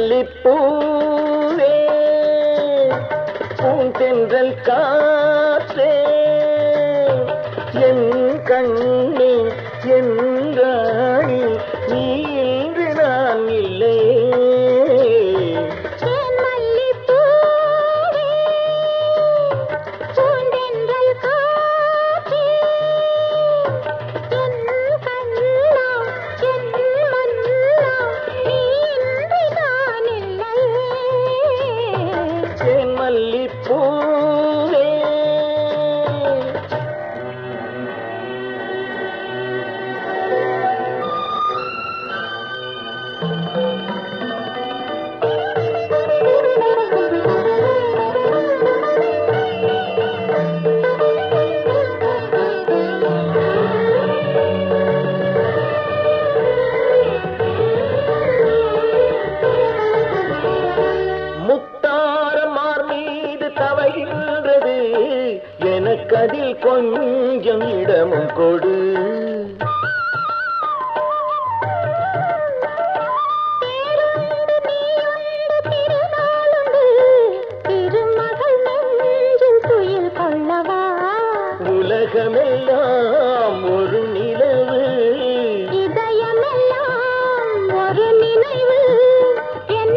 தேன்மல்லிப்பூவே பூந்தென்றல் காற்றே என் கண்ணே என் கொஞ்சம் இடமும் கொடு. உலகமெல்லாம் ஒரு நிலவு. இதயமெல்லாம் ஒரு நினைவு. என்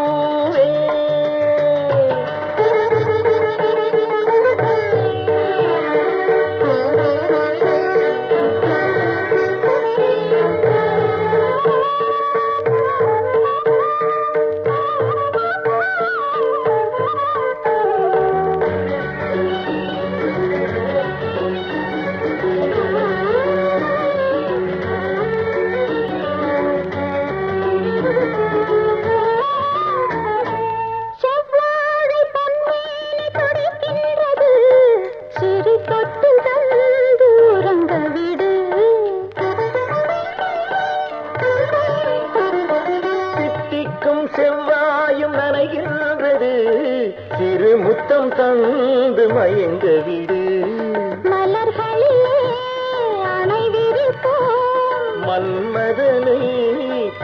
செவ்வாயும் நனைகின்றது. சிறு முத்தம் தந்து மயங்க விடு. மன்மதனை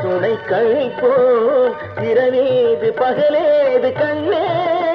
துணை கழிப்போம் இரவேது பகலேது கண்ணே